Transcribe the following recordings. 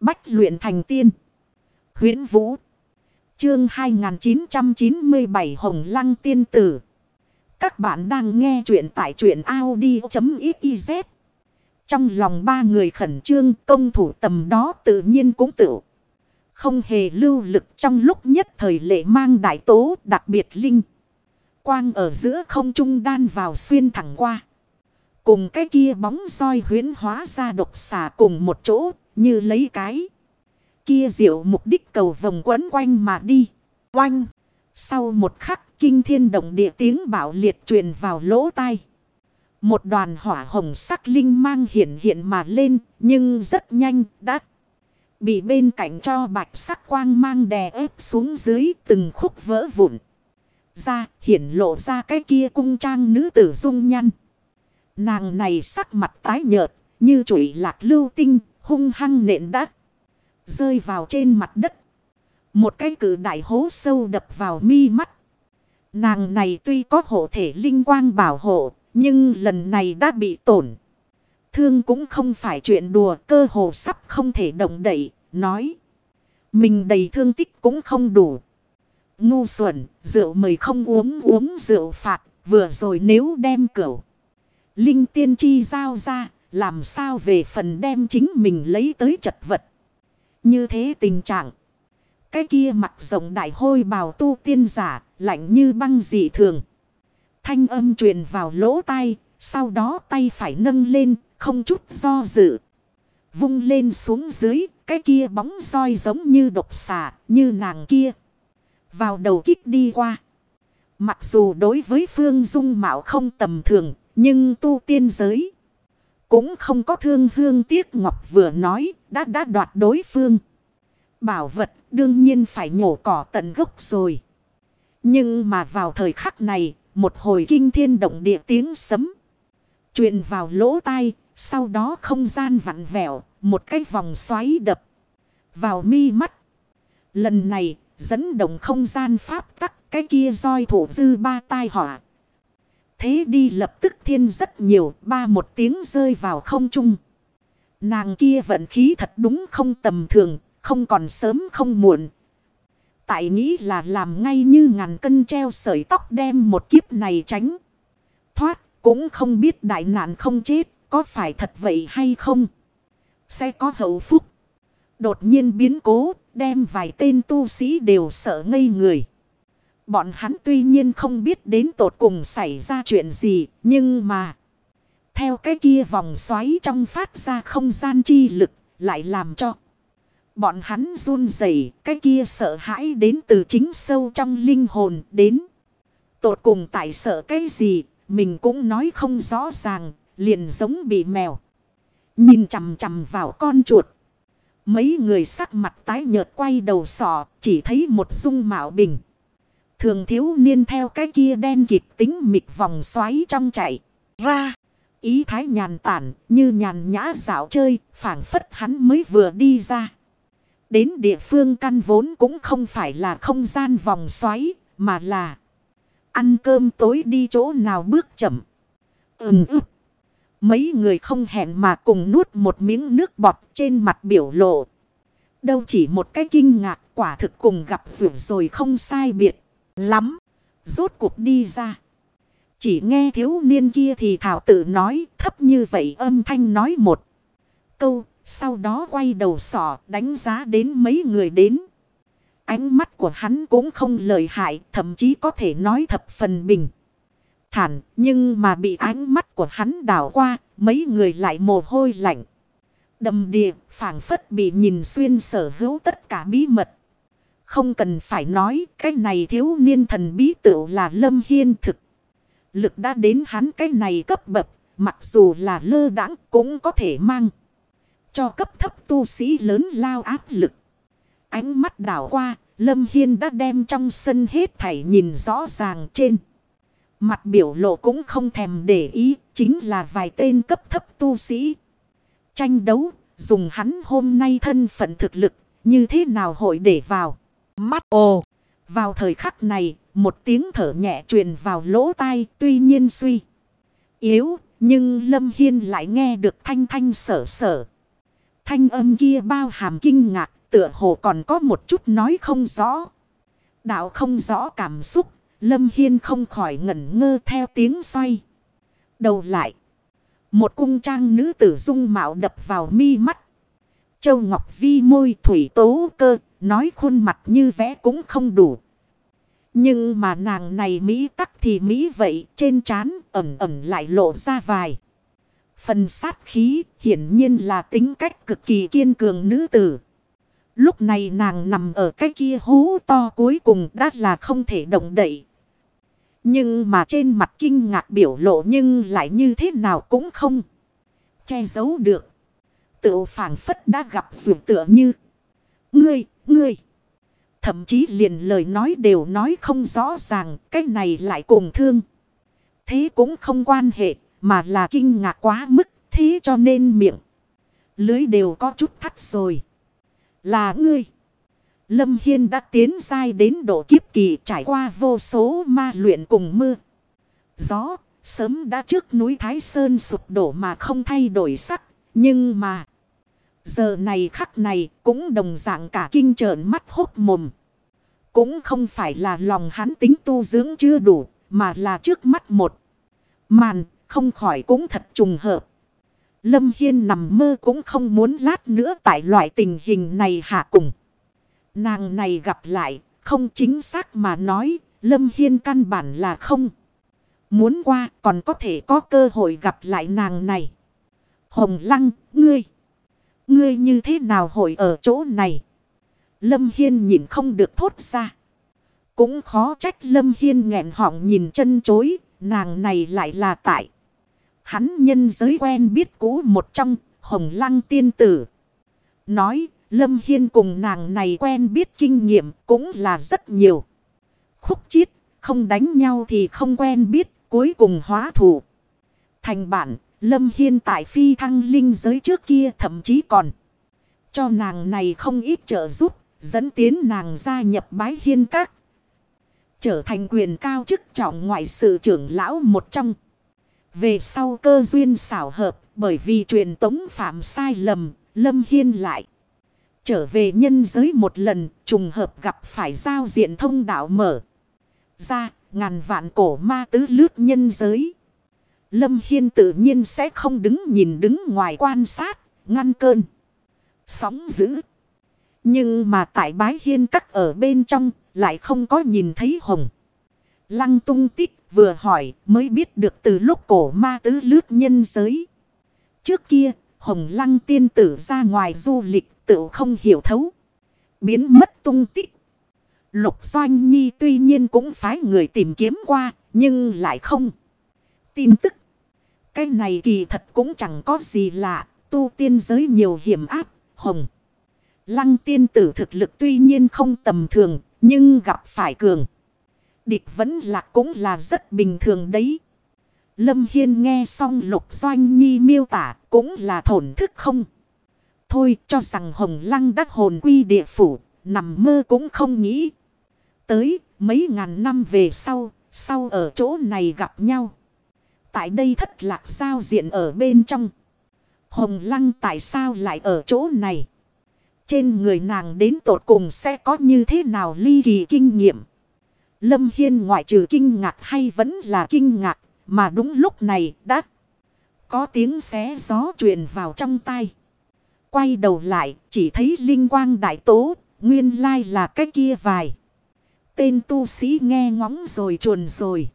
Bách luyện thành tiên. huyễn Vũ. Chương 2997 Hồng Lăng Tiên Tử. Các bạn đang nghe truyện tại truyện Audi.xyz. Trong lòng ba người khẩn trương, công thủ tầm đó tự nhiên cũng tự. Không hề lưu lực trong lúc nhất thời lệ mang đại tố, đặc biệt linh. Quang ở giữa không trung đan vào xuyên thẳng qua. Cùng cái kia bóng roi huyến hóa ra độc xà cùng một chỗ như lấy cái. Kia diệu mục đích cầu vòng quấn quanh mà đi. Oanh. Sau một khắc, kinh thiên động địa tiếng bảo liệt truyền vào lỗ tai. Một đoàn hỏa hồng sắc linh mang hiện hiện mà lên, nhưng rất nhanh đã bị bên cạnh cho bạch sắc quang mang đè ép xuống dưới từng khúc vỡ vụn. Ra, hiển lộ ra cái kia cung trang nữ tử dung nhăn. Nàng này sắc mặt tái nhợt, như chuỗi lạc lưu tinh hung hăng nện đắt. Rơi vào trên mặt đất. Một cái cử đại hố sâu đập vào mi mắt. Nàng này tuy có hộ thể linh quang bảo hộ. Nhưng lần này đã bị tổn. Thương cũng không phải chuyện đùa, cơ hồ sắp không thể động đậy. Nói. Mình đầy thương tích cũng không đủ. Ngu xuẩn. Rượu mời không uống uống rượu phạt. Vừa rồi nếu đem cửu. Linh tiên chi giao ra. Làm sao về phần đem chính mình lấy tới chật vật. Như thế tình trạng. Cái kia mặt rộng đại hôi bào tu tiên giả. Lạnh như băng dị thường. Thanh âm truyền vào lỗ tai. Sau đó tay phải nâng lên. Không chút do dự. Vung lên xuống dưới. Cái kia bóng roi giống như độc xà. Như nàng kia. Vào đầu kích đi qua. Mặc dù đối với phương dung mạo không tầm thường. Nhưng tu tiên giới. Cũng không có thương hương tiếc ngọc vừa nói. Đã đã đoạt đối phương. Bảo vật đương nhiên phải nhổ cỏ tận gốc rồi. Nhưng mà vào thời khắc này. Một hồi kinh thiên động địa tiếng sấm. truyền vào lỗ tai. Sau đó không gian vặn vẹo. Một cái vòng xoáy đập. Vào mi mắt. Lần này, dẫn động không gian pháp tắc. Cái kia roi thủ dư ba tai họa. Thế đi lập tức thiên rất nhiều. Ba một tiếng rơi vào không trung. Nàng kia vận khí thật đúng không tầm thường. Không còn sớm không muộn. Tại nghĩ là làm ngay như ngàn cân treo sợi tóc đem một kiếp này tránh. Thoát, cũng không biết đại nạn không chết. Có phải thật vậy hay không? Sẽ có hậu phúc. Đột nhiên biến cố. Đem vài tên tu sĩ đều sợ ngây người. Bọn hắn tuy nhiên không biết đến tột cùng xảy ra chuyện gì. Nhưng mà. Theo cái kia vòng xoáy trong phát ra không gian chi lực. Lại làm cho. Bọn hắn run rẩy cái kia sợ hãi đến từ chính sâu trong linh hồn đến. Tột cùng tại sợ cái gì, mình cũng nói không rõ ràng, liền giống bị mèo. Nhìn chằm chằm vào con chuột. Mấy người sắc mặt tái nhợt quay đầu sọ, chỉ thấy một dung mạo bình. Thường thiếu niên theo cái kia đen kịt tính mịt vòng xoáy trong chạy. Ra, ý thái nhàn tản, như nhàn nhã dạo chơi, phảng phất hắn mới vừa đi ra. Đến địa phương căn vốn cũng không phải là không gian vòng xoáy, mà là ăn cơm tối đi chỗ nào bước chậm. Ừm ức. Mấy người không hẹn mà cùng nuốt một miếng nước bọt trên mặt biểu lộ. Đâu chỉ một cái kinh ngạc quả thực cùng gặp rượu rồi không sai biệt. Lắm. Rốt cuộc đi ra. Chỉ nghe thiếu niên kia thì thảo tự nói thấp như vậy âm thanh nói một câu sau đó quay đầu sỏ đánh giá đến mấy người đến. Ánh mắt của hắn cũng không lợi hại, thậm chí có thể nói thập phần bình. Thản, nhưng mà bị ánh mắt của hắn đảo qua, mấy người lại mồ hôi lạnh. Đầm địa, phảng phất bị nhìn xuyên sở hữu tất cả bí mật. Không cần phải nói, cái này thiếu niên thần bí tựu là Lâm Hiên thực. Lực đã đến hắn cái này cấp bậc, mặc dù là lơ đãng cũng có thể mang. Cho cấp thấp tu sĩ lớn lao áp lực. Ánh mắt đảo qua, Lâm Hiên đã đem trong sân hết thảy nhìn rõ ràng trên. Mặt biểu lộ cũng không thèm để ý, chính là vài tên cấp thấp tu sĩ. Tranh đấu, dùng hắn hôm nay thân phận thực lực, như thế nào hội để vào. Mắt ồ, vào thời khắc này, một tiếng thở nhẹ truyền vào lỗ tai, tuy nhiên suy. Yếu, nhưng Lâm Hiên lại nghe được thanh thanh sở sở. Thanh âm kia bao hàm kinh ngạc, tựa hồ còn có một chút nói không rõ. Đạo không rõ cảm xúc, Lâm Hiên không khỏi ngẩn ngơ theo tiếng xoay. Đầu lại. Một cung trang nữ tử dung mạo đập vào mi mắt. Châu Ngọc Vi môi thủy tố cơ, nói khuôn mặt như vẽ cũng không đủ. Nhưng mà nàng này Mỹ tắc thì Mỹ vậy, trên trán ẩm ẩm lại lộ ra vài. Phần sát khí hiển nhiên là tính cách cực kỳ kiên cường nữ tử. Lúc này nàng nằm ở cái kia hú to cuối cùng đã là không thể động đậy. Nhưng mà trên mặt kinh ngạc biểu lộ nhưng lại như thế nào cũng không che giấu được. Tự phản phất đã gặp dù tựa như. Ngươi, ngươi. Thậm chí liền lời nói đều nói không rõ ràng. Cái này lại cùng thương. Thế cũng không quan hệ. Mà là kinh ngạc quá mức. Thế cho nên miệng. Lưới đều có chút thắt rồi. Là ngươi. Lâm Hiên đã tiến dai đến độ kiếp kỳ trải qua vô số ma luyện cùng mưa. Gió, sớm đã trước núi Thái Sơn sụp đổ mà không thay đổi sắc. Nhưng mà, giờ này khắc này cũng đồng dạng cả kinh trợn mắt hốt mồm. Cũng không phải là lòng hắn tính tu dưỡng chưa đủ, mà là trước mắt một. Màn, không khỏi cũng thật trùng hợp. Lâm Hiên nằm mơ cũng không muốn lát nữa tại loại tình hình này hạ cùng. Nàng này gặp lại, không chính xác mà nói, Lâm Hiên căn bản là không. Muốn qua còn có thể có cơ hội gặp lại nàng này. Hồng Lăng, ngươi. Ngươi như thế nào hội ở chỗ này? Lâm Hiên nhìn không được thốt ra. Cũng khó trách Lâm Hiên nghẹn họng nhìn chân chối, nàng này lại là tại. Hắn nhân giới quen biết cũ một trong, Hồng Lăng tiên tử. Nói, Lâm Hiên cùng nàng này quen biết kinh nghiệm cũng là rất nhiều. Khúc chiết, không đánh nhau thì không quen biết, cuối cùng hóa thủ. Thành bản, Lâm Hiên tại phi thăng linh giới trước kia thậm chí còn. Cho nàng này không ít trợ giúp, dẫn tiến nàng gia nhập bái hiên các. Trở thành quyền cao chức trọng ngoại sự trưởng lão một trong. Về sau cơ duyên xảo hợp, bởi vì truyền tống phạm sai lầm, Lâm Hiên lại. Trở về nhân giới một lần, trùng hợp gặp phải giao diện thông đạo mở. Ra, ngàn vạn cổ ma tứ lướt nhân giới. Lâm Hiên tự nhiên sẽ không đứng nhìn đứng ngoài quan sát, ngăn cơn. Sóng dữ. Nhưng mà tại bái hiên cắt ở bên trong, lại không có nhìn thấy hồng. Lăng tung tích vừa hỏi mới biết được từ lúc cổ ma tứ lướt nhân giới. Trước kia, hồng lăng tiên tử ra ngoài du lịch tự không hiểu thấu. Biến mất tung tích. Lục Doanh Nhi tuy nhiên cũng phái người tìm kiếm qua, nhưng lại không. Tin tức. Cái này kỳ thật cũng chẳng có gì lạ, tu tiên giới nhiều hiểm áp, hồng. Lăng tiên tử thực lực tuy nhiên không tầm thường, nhưng gặp phải cường. Địch vẫn là cũng là rất bình thường đấy. Lâm Hiên nghe xong Lục Doanh Nhi miêu tả cũng là thổn thức không. Thôi cho rằng Hồng Lăng đắc hồn quy địa phủ, nằm mơ cũng không nghĩ. Tới mấy ngàn năm về sau, sau ở chỗ này gặp nhau. Tại đây thất lạc sao diện ở bên trong. Hồng Lăng tại sao lại ở chỗ này? Trên người nàng đến tột cùng sẽ có như thế nào ly kỳ kinh nghiệm? Lâm Hiên ngoại trừ kinh ngạc hay vẫn là kinh ngạc, mà đúng lúc này đã có tiếng xé gió truyền vào trong tay. Quay đầu lại, chỉ thấy linh quang đại tố, nguyên lai là cái kia vài. Tên tu sĩ nghe ngóng rồi chuồn rồi.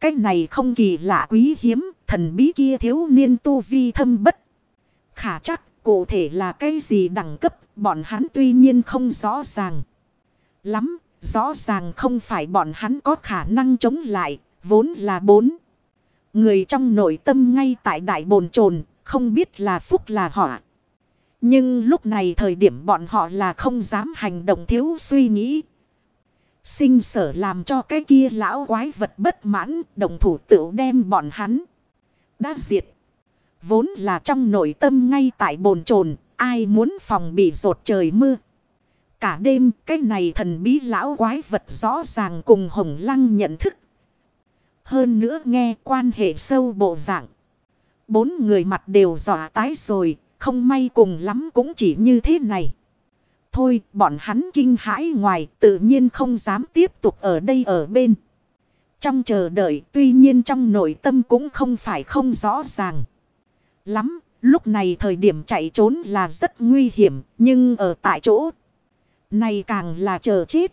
Cái này không kỳ lạ quý hiếm, thần bí kia thiếu niên tu vi thâm bất. Khả chắc, cụ thể là cái gì đẳng cấp, bọn hắn tuy nhiên không rõ ràng. Lắm, rõ ràng không phải bọn hắn có khả năng chống lại, vốn là bốn. Người trong nội tâm ngay tại đại bồn chồn không biết là phúc là họa. Nhưng lúc này thời điểm bọn họ là không dám hành động thiếu suy nghĩ. Sinh sở làm cho cái kia lão quái vật bất mãn, đồng thủ tựu đem bọn hắn. Đã diệt. Vốn là trong nội tâm ngay tại bồn chồn ai muốn phòng bị rột trời mưa. Cả đêm cái này thần bí lão quái vật rõ ràng cùng hồng lăng nhận thức. Hơn nữa nghe quan hệ sâu bộ dạng. Bốn người mặt đều dọa tái rồi, Không may cùng lắm cũng chỉ như thế này. Thôi, bọn hắn kinh hãi ngoài, tự nhiên không dám tiếp tục ở đây ở bên. Trong chờ đợi, tuy nhiên trong nội tâm cũng không phải không rõ ràng. Lắm, lúc này thời điểm chạy trốn là rất nguy hiểm, nhưng ở tại chỗ này càng là chờ chết.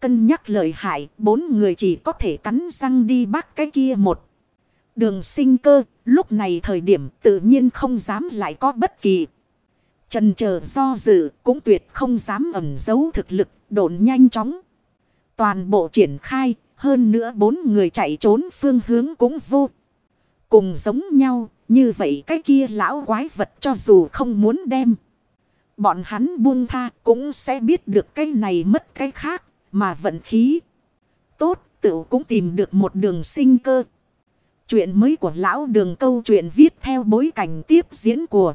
Cân nhắc lợi hại, bốn người chỉ có thể cắn răng đi bắt cái kia một. Đường sinh cơ, lúc này thời điểm tự nhiên không dám lại có bất kỳ. Trần chờ do dự cũng tuyệt không dám ẩn giấu thực lực, độn nhanh chóng. Toàn bộ triển khai, hơn nữa bốn người chạy trốn phương hướng cũng vô. Cùng giống nhau như vậy cái kia lão quái vật cho dù không muốn đem. Bọn hắn buông tha cũng sẽ biết được cái này mất cái khác, mà vận khí. Tốt tự cũng tìm được một đường sinh cơ. Chuyện mới của lão đường câu chuyện viết theo bối cảnh tiếp diễn của